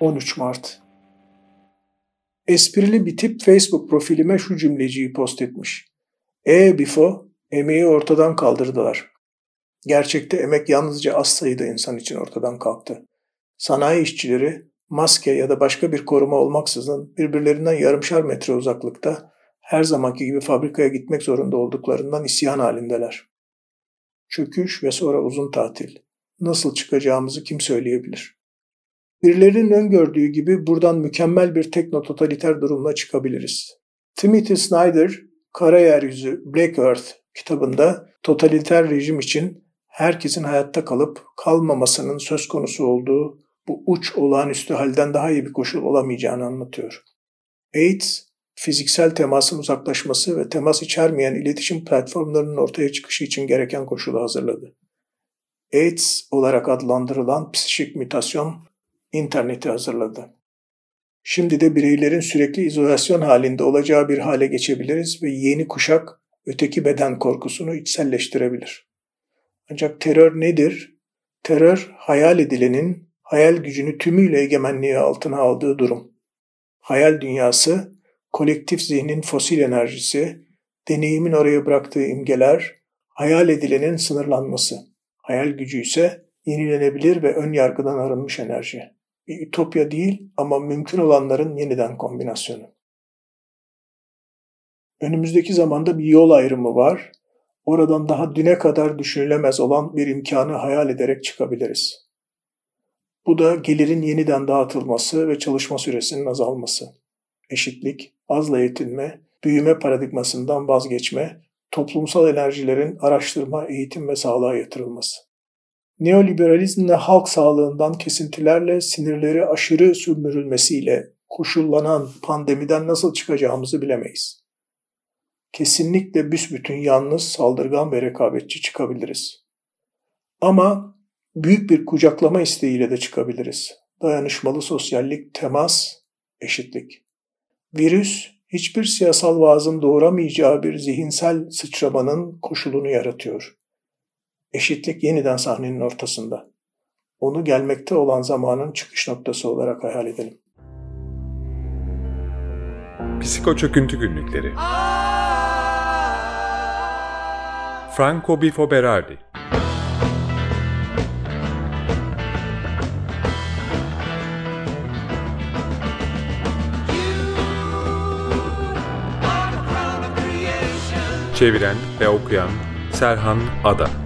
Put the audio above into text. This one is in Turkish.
13 Mart Esprili bir tip Facebook profilime şu cümleciyi post etmiş. E Bifo, emeği ortadan kaldırdılar. Gerçekte emek yalnızca az sayıda insan için ortadan kalktı. Sanayi işçileri maske ya da başka bir koruma olmaksızın birbirlerinden yarımşar metre uzaklıkta her zamanki gibi fabrikaya gitmek zorunda olduklarından isyan halindeler. Çöküş ve sonra uzun tatil. Nasıl çıkacağımızı kim söyleyebilir? Birilerinin öngördüğü gibi buradan mükemmel bir tekno-totaliter durumla çıkabiliriz. Timothy Snyder, Kara Yeryüzü Black Earth kitabında totaliter rejim için herkesin hayatta kalıp kalmamasının söz konusu olduğu bu uç olağanüstü halden daha iyi bir koşul olamayacağını anlatıyor. AIDS, fiziksel temasın uzaklaşması ve temas içermeyen iletişim platformlarının ortaya çıkışı için gereken koşulu hazırladı. AIDS olarak adlandırılan psikik mutasyon interneti hazırladı. Şimdi de bireylerin sürekli izolasyon halinde olacağı bir hale geçebiliriz ve yeni kuşak öteki beden korkusunu içselleştirebilir. Ancak terör nedir? Terör hayal edilenin hayal gücünü tümüyle egemenliği altına aldığı durum. Hayal dünyası, kolektif zihnin fosil enerjisi, deneyimin oraya bıraktığı imgeler, hayal edilenin sınırlanması. Hayal gücü ise yenilenebilir ve ön yargıdan arınmış enerji. Bir ütopya değil ama mümkün olanların yeniden kombinasyonu. Önümüzdeki zamanda bir yol ayrımı var. Oradan daha düne kadar düşünülemez olan bir imkanı hayal ederek çıkabiliriz. Bu da gelirin yeniden dağıtılması ve çalışma süresinin azalması. Eşitlik, azla yetinme, büyüme paradigmasından vazgeçme, toplumsal enerjilerin araştırma, eğitim ve sağlığa yatırılması. Neoliberalizmle halk sağlığından kesintilerle sinirleri aşırı sömürülmesiyle koşullanan pandemiden nasıl çıkacağımızı bilemeyiz. Kesinlikle büsbütün yalnız, saldırgan ve rekabetçi çıkabiliriz. Ama büyük bir kucaklama isteğiyle de çıkabiliriz. Dayanışmalı sosyallik, temas, eşitlik. Virüs hiçbir siyasal vaazın doğuramayacağı bir zihinsel sıçramanın koşulunu yaratıyor. Eşitlik yeniden sahnenin ortasında. Onu gelmekte olan zamanın çıkış noktası olarak hayal edelim. Psiko Çöküntü Günlükleri Franco Bifo Berardi Çeviren ve okuyan Serhan Ada